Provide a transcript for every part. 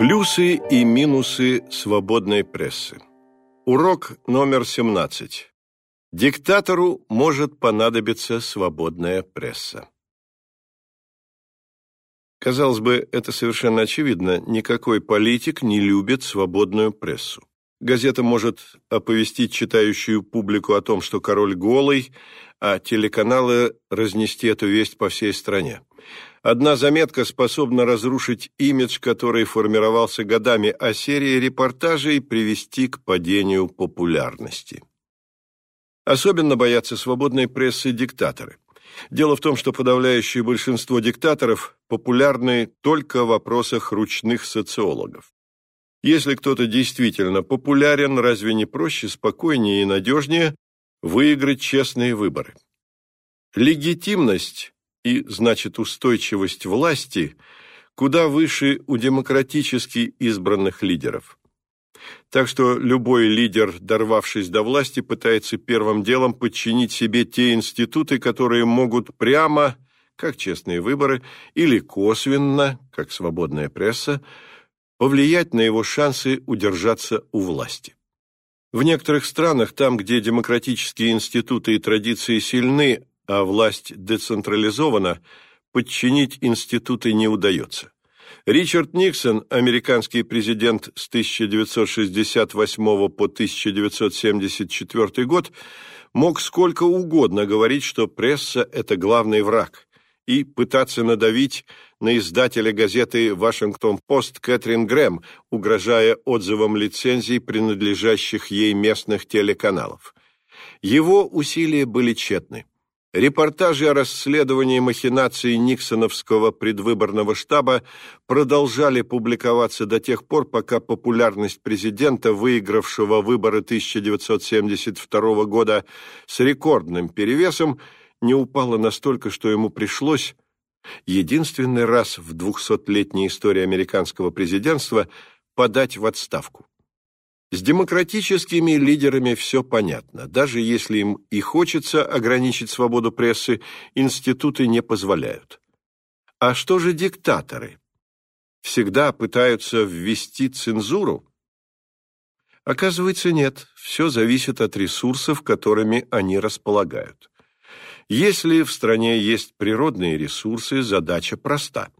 Плюсы и минусы свободной прессы. Урок номер 17. Диктатору может понадобиться свободная пресса. Казалось бы, это совершенно очевидно. Никакой политик не любит свободную прессу. Газета может оповестить читающую публику о том, что король голый, а телеканалы разнести эту весть по всей стране. Одна заметка способна разрушить имидж, который формировался годами, а серия репортажей привести к падению популярности. Особенно боятся свободной прессы диктаторы. Дело в том, что подавляющее большинство диктаторов популярны только в вопросах ручных социологов. Если кто-то действительно популярен, разве не проще, спокойнее и надежнее выиграть честные выборы? Легитимность и, значит, устойчивость власти куда выше у демократически избранных лидеров. Так что любой лидер, дорвавшись до власти, пытается первым делом подчинить себе те институты, которые могут прямо, как честные выборы, или косвенно, как свободная пресса, повлиять на его шансы удержаться у власти. В некоторых странах, там, где демократические институты и традиции сильны, а власть децентрализована, подчинить институты не удается. Ричард Никсон, американский президент с 1968 по 1974 год, мог сколько угодно говорить, что пресса – это главный враг, и пытаться надавить на издателя газеты «Вашингтон-Пост» Кэтрин Грэм, угрожая отзывом лицензий, принадлежащих ей местных телеканалов. Его усилия были тщетны. Репортажи о расследовании махинаций Никсоновского предвыборного штаба продолжали публиковаться до тех пор, пока популярность президента, выигравшего выборы 1972 года с рекордным перевесом, не упала настолько, что ему пришлось единственный раз в двухсотлетней истории американского президентства подать в отставку. С демократическими лидерами все понятно. Даже если им и хочется ограничить свободу прессы, институты не позволяют. А что же диктаторы? Всегда пытаются ввести цензуру? Оказывается, нет. Все зависит от ресурсов, которыми они располагают. Если в стране есть природные ресурсы, задача проста.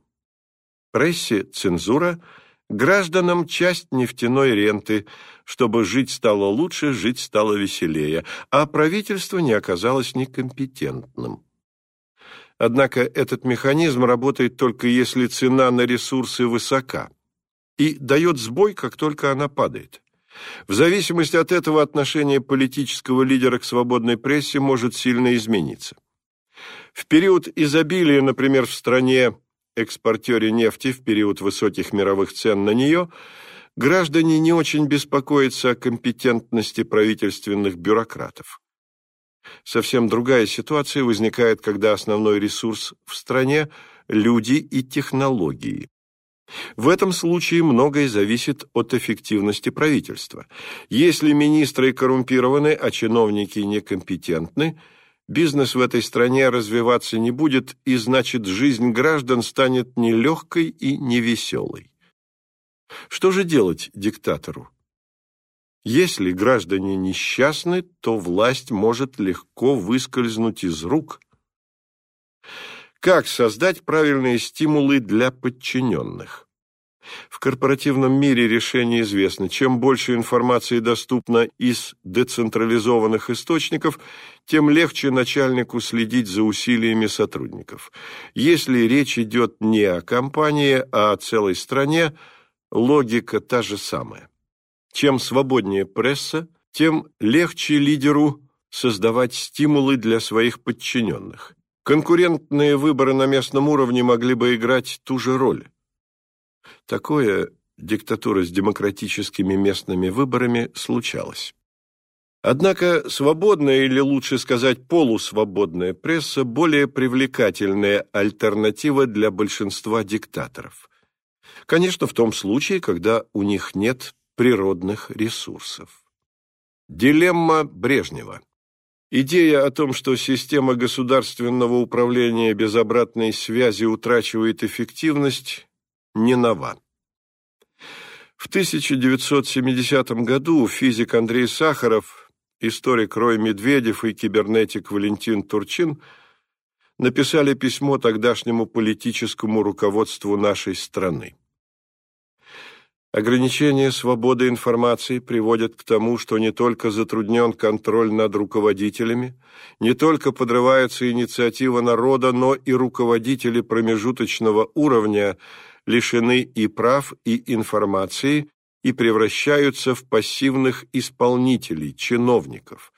Прессе цензура – Гражданам часть нефтяной ренты, чтобы жить стало лучше, жить стало веселее, а правительство не оказалось некомпетентным. Однако этот механизм работает только если цена на ресурсы высока и дает сбой, как только она падает. В зависимости от этого отношение политического лидера к свободной прессе может сильно измениться. В период изобилия, например, в стране экспортере нефти в период высоких мировых цен на нее, граждане не очень беспокоятся о компетентности правительственных бюрократов. Совсем другая ситуация возникает, когда основной ресурс в стране – люди и технологии. В этом случае многое зависит от эффективности правительства. Если министры коррумпированы, а чиновники некомпетентны – Бизнес в этой стране развиваться не будет, и значит, жизнь граждан станет нелегкой и невеселой. Что же делать диктатору? Если граждане несчастны, то власть может легко выскользнуть из рук. Как создать правильные стимулы для подчиненных? В корпоративном мире решение известно. Чем больше информации доступно из децентрализованных источников, тем легче начальнику следить за усилиями сотрудников. Если речь идет не о компании, а о целой стране, логика та же самая. Чем свободнее пресса, тем легче лидеру создавать стимулы для своих подчиненных. Конкурентные выборы на местном уровне могли бы играть ту же роль. Такое диктатура с демократическими местными выборами случалось. Однако свободная или лучше сказать полусвободная пресса более привлекательная альтернатива для большинства диктаторов. Конечно, в том случае, когда у них нет природных ресурсов. Дилемма Брежнева. Идея о том, что система государственного управления без обратной связи утрачивает эффективность, не нова. В 1970 году физик Андрей Сахаров, историк Рой Медведев и кибернетик Валентин Турчин написали письмо тогдашнему политическому руководству нашей страны. Ограничение свободы информации приводит к тому, что не только затруднен контроль над руководителями, не только подрывается инициатива народа, но и руководители промежуточного уровня лишены и прав, и информации, и превращаются в пассивных исполнителей, чиновников,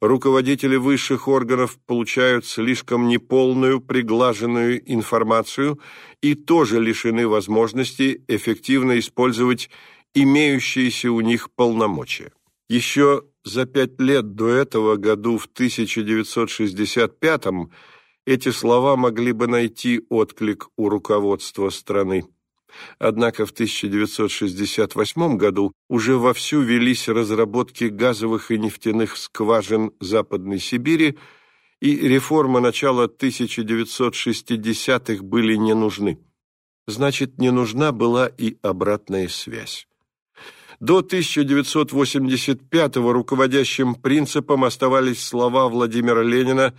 руководители высших органов получают слишком неполную, приглаженную информацию и тоже лишены возможности эффективно использовать имеющиеся у них полномочия. Еще за пять лет до этого, году в 1965-м, эти слова могли бы найти отклик у руководства страны. Однако в 1968 году уже вовсю велись разработки газовых и нефтяных скважин Западной Сибири, и реформы начала 1960-х были не нужны. Значит, не нужна была и обратная связь. До 1985-го руководящим принципом оставались слова Владимира Ленина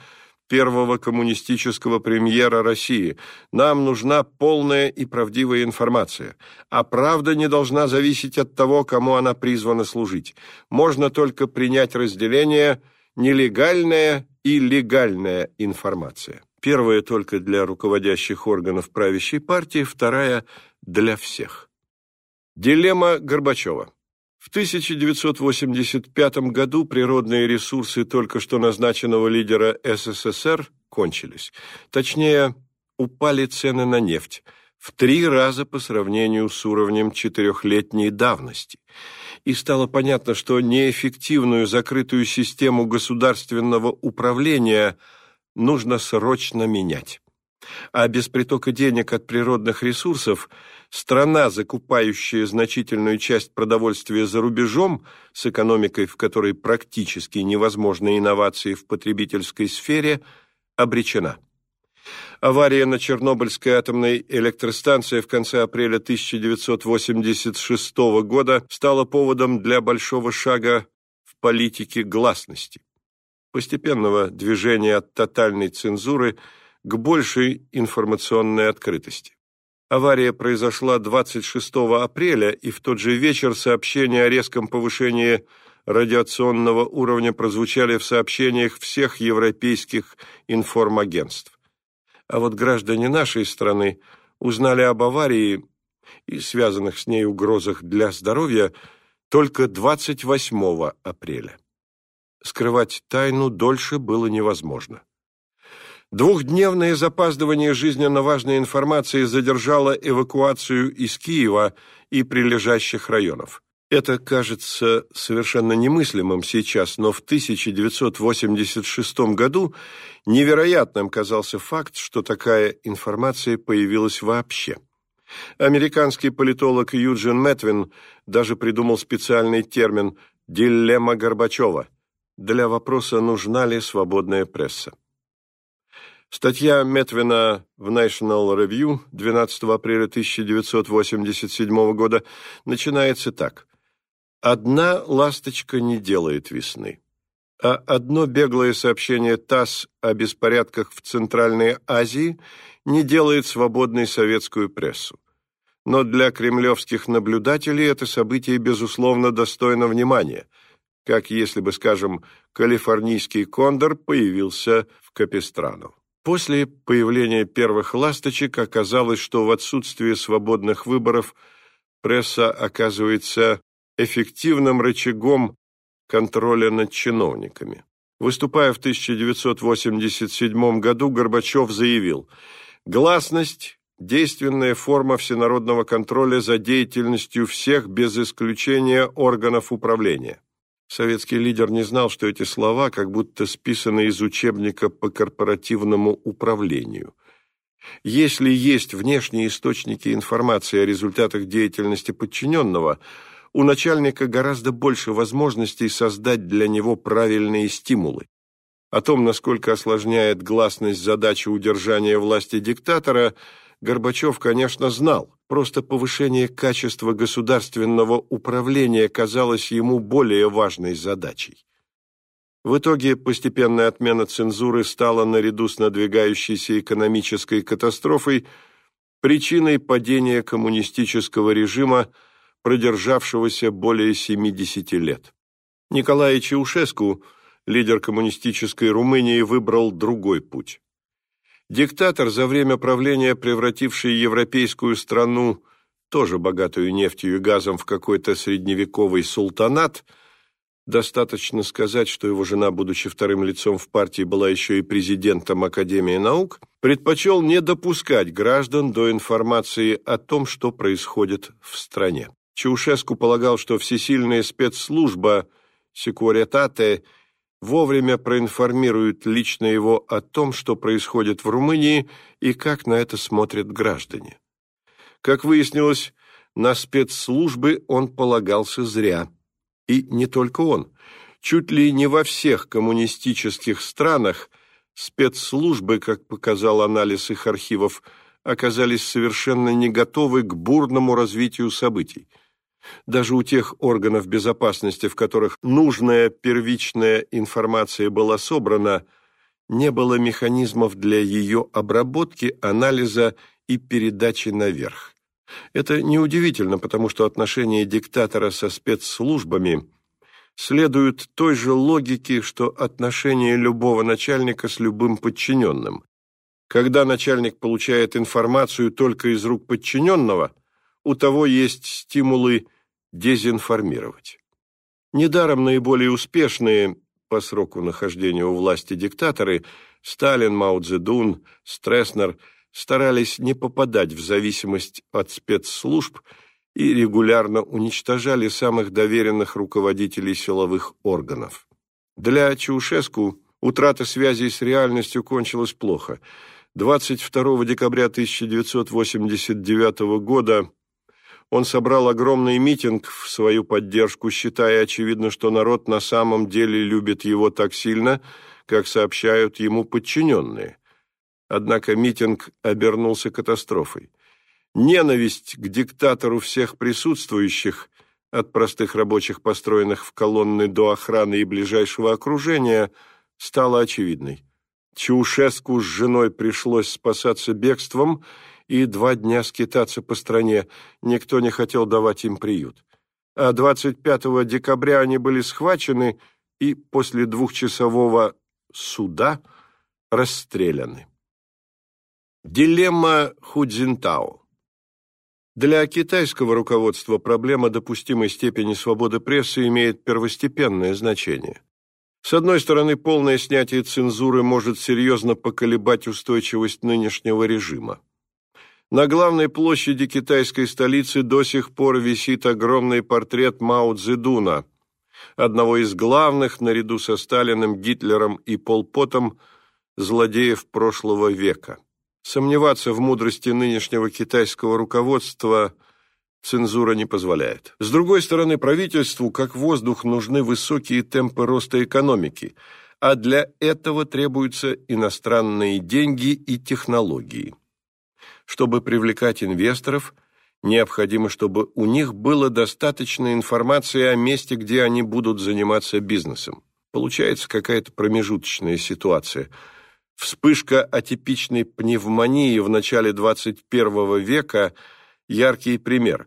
первого коммунистического премьера России. Нам нужна полная и правдивая информация, а правда не должна зависеть от того, кому она призвана служить. Можно только принять разделение нелегальная и легальная информация. Первая только для руководящих органов правящей партии, вторая для всех. Дилемма Горбачева. В 1985 году природные ресурсы только что назначенного лидера СССР кончились. Точнее, упали цены на нефть в три раза по сравнению с уровнем четырехлетней давности. И стало понятно, что неэффективную закрытую систему государственного управления нужно срочно менять. А без притока денег от природных ресурсов – страна, закупающая значительную часть продовольствия за рубежом, с экономикой, в которой практически невозможны инновации в потребительской сфере, обречена. Авария на Чернобыльской атомной электростанции в конце апреля 1986 года стала поводом для большого шага в политике гласности, постепенного движения от тотальной цензуры к большей информационной открытости. Авария произошла 26 апреля, и в тот же вечер сообщения о резком повышении радиационного уровня прозвучали в сообщениях всех европейских информагентств. А вот граждане нашей страны узнали об аварии и связанных с ней угрозах для здоровья только 28 апреля. Скрывать тайну дольше было невозможно. Двухдневное запаздывание жизненно важной информации задержало эвакуацию из Киева и прилежащих районов. Это кажется совершенно немыслимым сейчас, но в 1986 году невероятным казался факт, что такая информация появилась вообще. Американский политолог Юджин Метвин даже придумал специальный термин «дилемма Горбачева» для вопроса, нужна ли свободная пресса. Статья Метвина в National Review 12 апреля 1987 года начинается так. «Одна ласточка не делает весны». А одно беглое сообщение ТАСС о беспорядках в Центральной Азии не делает свободной советскую прессу. Но для кремлевских наблюдателей это событие, безусловно, достойно внимания, как если бы, скажем, калифорнийский кондор появился в Капистрану. После появления первых ласточек оказалось, что в отсутствие свободных выборов пресса оказывается эффективным рычагом контроля над чиновниками. Выступая в 1987 году, Горбачев заявил, «Гласность – действенная форма всенародного контроля за деятельностью всех без исключения органов управления. Советский лидер не знал, что эти слова как будто списаны из учебника по корпоративному управлению. Если есть внешние источники информации о результатах деятельности подчиненного, у начальника гораздо больше возможностей создать для него правильные стимулы. О том, насколько осложняет гласность задачу удержания власти диктатора, Горбачев, конечно, знал, просто повышение качества государственного управления казалось ему более важной задачей. В итоге постепенная отмена цензуры стала наряду с надвигающейся экономической катастрофой причиной падения коммунистического режима, продержавшегося более 70 лет. Николай Чаушеску, лидер коммунистической Румынии, выбрал другой путь. Диктатор, за время правления превративший европейскую страну, тоже богатую нефтью и газом, в какой-то средневековый султанат – Достаточно сказать, что его жена, будучи вторым лицом в партии, была еще и президентом Академии наук, предпочел не допускать граждан до информации о том, что происходит в стране. Чаушеску полагал, что всесильная спецслужба «Секуретате» вовремя проинформирует лично его о том, что происходит в Румынии и как на это смотрят граждане. Как выяснилось, на спецслужбы он полагался зря – и не только он. Чуть ли не во всех коммунистических странах спецслужбы, как показал анализ их архивов, оказались совершенно не готовы к бурному развитию событий. Даже у тех органов безопасности, в которых нужная первичная информация была собрана, не было механизмов для ее обработки, анализа и передачи наверх. Это неудивительно, потому что отношения диктатора со спецслужбами следуют той же логике, что отношения любого начальника с любым подчиненным. Когда начальник получает информацию только из рук подчиненного, у того есть стимулы дезинформировать. Недаром наиболее успешные по сроку нахождения у власти диктаторы Сталин, Мао Цзэдун, Стресснер – старались не попадать в зависимость от спецслужб и регулярно уничтожали самых доверенных руководителей силовых органов. Для Чаушеску утрата связи с реальностью кончилась плохо. 22 декабря 1989 года он собрал огромный митинг в свою поддержку, считая очевидно, что народ на самом деле любит его так сильно, как сообщают ему подчиненные – Однако митинг обернулся катастрофой. Ненависть к диктатору всех присутствующих, от простых рабочих, построенных в колонны до охраны и ближайшего окружения, стала очевидной. Чаушеску с женой пришлось спасаться бегством и два дня скитаться по стране. Никто не хотел давать им приют. А 25 декабря они были схвачены и после двухчасового суда расстреляны. Дилемма Худзинтао Для китайского руководства проблема допустимой степени свободы прессы имеет первостепенное значение. С одной стороны, полное снятие цензуры может серьезно поколебать устойчивость нынешнего режима. На главной площади китайской столицы до сих пор висит огромный портрет Мао Цзэдуна, одного из главных, наряду со Сталиным, Гитлером и Полпотом, злодеев прошлого века. Сомневаться в мудрости нынешнего китайского руководства цензура не позволяет. С другой стороны, правительству, как воздух, нужны высокие темпы роста экономики, а для этого требуются иностранные деньги и технологии. Чтобы привлекать инвесторов, необходимо, чтобы у них было достаточно информации о месте, где они будут заниматься бизнесом. Получается какая-то промежуточная ситуация – Вспышка атипичной пневмонии в начале 21 века – яркий пример.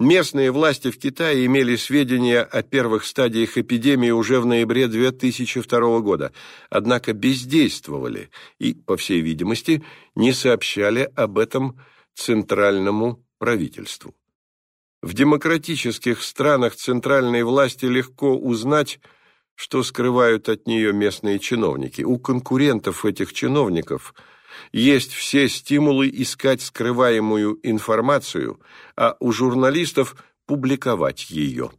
Местные власти в Китае имели сведения о первых стадиях эпидемии уже в ноябре 2002 года, однако бездействовали и, по всей видимости, не сообщали об этом центральному правительству. В демократических странах центральной власти легко узнать, что скрывают от нее местные чиновники. У конкурентов этих чиновников есть все стимулы искать скрываемую информацию, а у журналистов публиковать ее.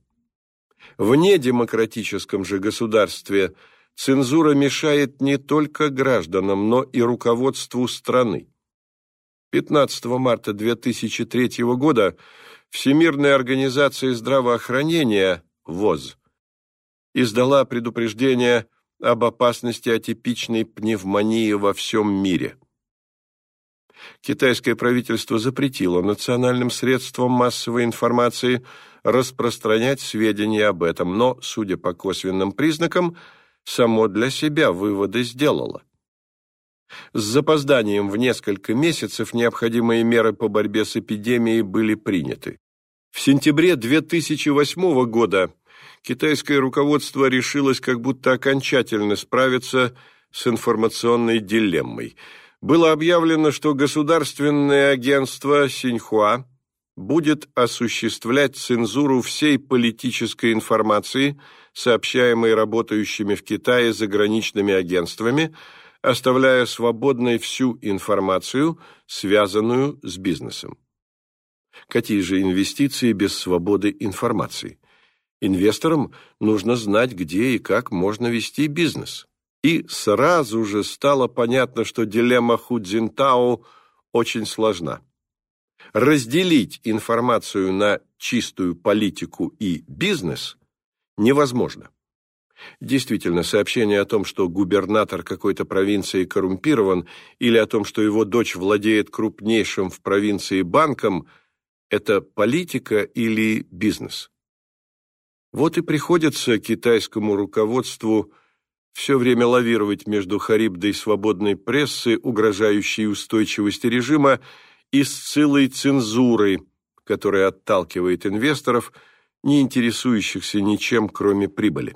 В недемократическом же государстве цензура мешает не только гражданам, но и руководству страны. 15 марта 2003 года Всемирная организация здравоохранения ВОЗ издала предупреждение об опасности атипичной пневмонии во всем мире. Китайское правительство запретило национальным средствам массовой информации распространять сведения об этом, но, судя по косвенным признакам, само для себя выводы сделало. С запозданием в несколько месяцев необходимые меры по борьбе с эпидемией были приняты. В сентябре 2008 года китайское руководство решилось как будто окончательно справиться с информационной дилеммой. Было объявлено, что государственное агентство Синьхуа будет осуществлять цензуру всей политической информации, сообщаемой работающими в Китае заграничными агентствами, оставляя свободной всю информацию, связанную с бизнесом. Какие же инвестиции без свободы информации? Инвесторам нужно знать, где и как можно вести бизнес. И сразу же стало понятно, что дилемма Худзинтао очень сложна. Разделить информацию на чистую политику и бизнес невозможно. Действительно, сообщение о том, что губернатор какой-то провинции коррумпирован, или о том, что его дочь владеет крупнейшим в провинции банком, это политика или бизнес. Вот и приходится китайскому руководству все время лавировать между харибдой свободной прессы, угрожающей устойчивости режима, и сцилой цензуры, которая отталкивает инвесторов, не интересующихся ничем, кроме прибыли.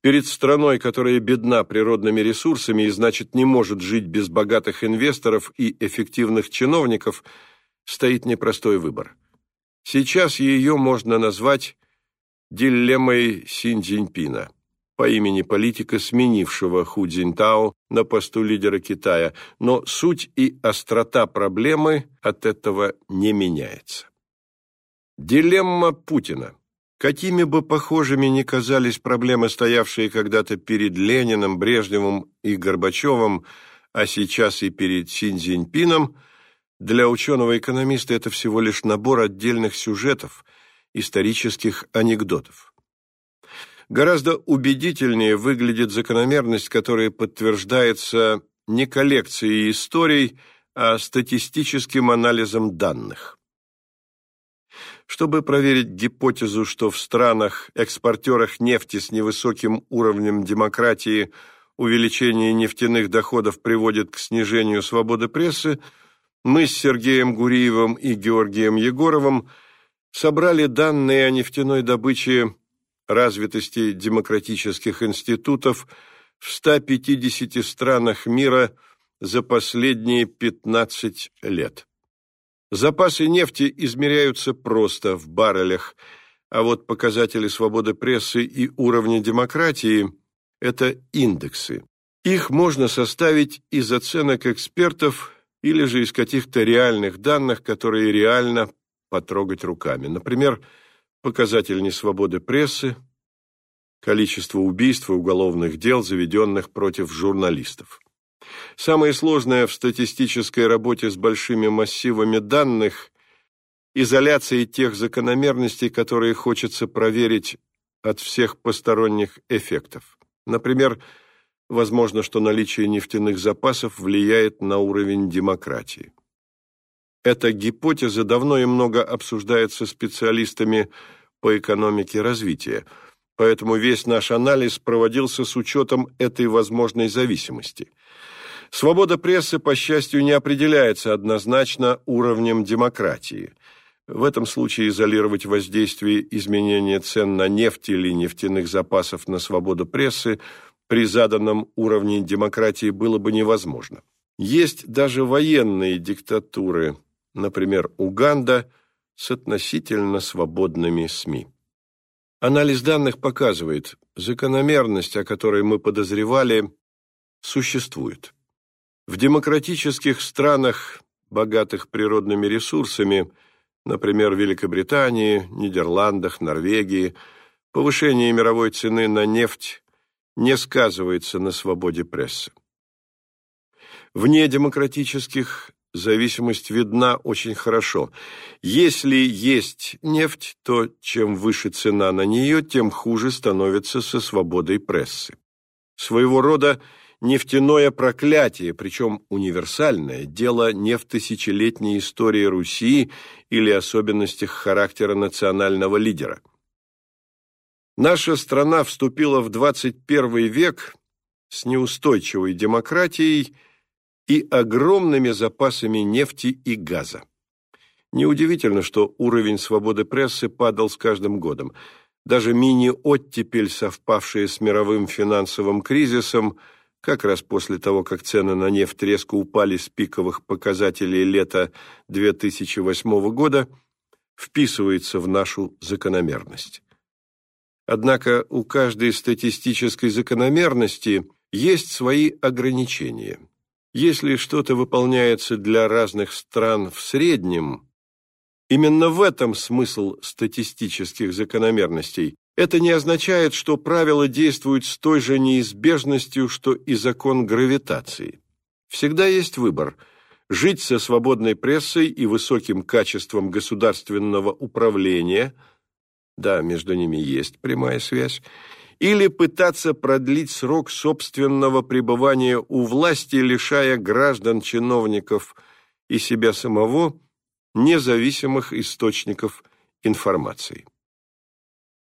Перед страной, которая бедна природными ресурсами и, значит, не может жить без богатых инвесторов и эффективных чиновников, стоит непростой выбор. Сейчас ее можно назвать дилеммой Синь Цзиньпина по имени политика, сменившего Ху Цзиньтао на посту лидера Китая, но суть и острота проблемы от этого не меняется. Дилемма Путина – Какими бы похожими ни казались проблемы, стоявшие когда-то перед Лениным, Брежневым и Горбачевым, а сейчас и перед Синь Цзиньпином, для ученого-экономиста это всего лишь набор отдельных сюжетов, исторических анекдотов. Гораздо убедительнее выглядит закономерность, которая подтверждается не коллекцией историй, а статистическим анализом данных. Чтобы проверить гипотезу, что в странах, экспортерах нефти с невысоким уровнем демократии увеличение нефтяных доходов приводит к снижению свободы прессы, мы с Сергеем Гуриевым и Георгием Егоровым собрали данные о нефтяной добыче развитости демократических институтов в 150 странах мира за последние 15 лет. Запасы нефти измеряются просто в баррелях, а вот показатели свободы прессы и уровня демократии – это индексы. Их можно составить из оценок экспертов или же из каких-то реальных данных, которые реально потрогать руками. Например, показатель несвободы прессы, количество убийств и уголовных дел, заведенных против журналистов. Самое сложное в статистической работе с большими массивами данных – изоляция тех закономерностей, которые хочется проверить от всех посторонних эффектов. Например, возможно, что наличие нефтяных запасов влияет на уровень демократии. Эта гипотеза давно и много обсуждается специалистами по экономике развития, поэтому весь наш анализ проводился с учетом этой возможной зависимости – Свобода прессы, по счастью, не определяется однозначно уровнем демократии. В этом случае изолировать воздействие изменения цен на нефть или нефтяных запасов на свободу прессы при заданном уровне демократии было бы невозможно. Есть даже военные диктатуры, например, Уганда, с относительно свободными СМИ. Анализ данных показывает, закономерность, о которой мы подозревали, существует. В демократических странах, богатых природными ресурсами, например, Великобритании, Нидерландах, Норвегии, повышение мировой цены на нефть не сказывается на свободе прессы. В недемократических зависимость видна очень хорошо. Если есть нефть, то чем выше цена на нее, тем хуже становится со свободой прессы. Своего рода нефтяное проклятие, причем универсальное, дело не в тысячелетней истории Руси или особенностях характера национального лидера. Наша страна вступила в 21 век с неустойчивой демократией и огромными запасами нефти и газа. Неудивительно, что уровень свободы прессы падал с каждым годом. Даже мини-оттепель, совпавшая с мировым финансовым кризисом, как раз после того, как цены на нефть резко упали с пиковых показателей лета 2008 года, вписывается в нашу закономерность. Однако у каждой статистической закономерности есть свои ограничения. Если что-то выполняется для разных стран в среднем, именно в этом смысл статистических закономерностей. Это не означает, что правила действуют с той же неизбежностью, что и закон гравитации. Всегда есть выбор – жить со свободной прессой и высоким качеством государственного управления – да, между ними есть прямая связь, или пытаться продлить срок собственного пребывания у власти, лишая граждан, чиновников и себя самого независимых источников информации.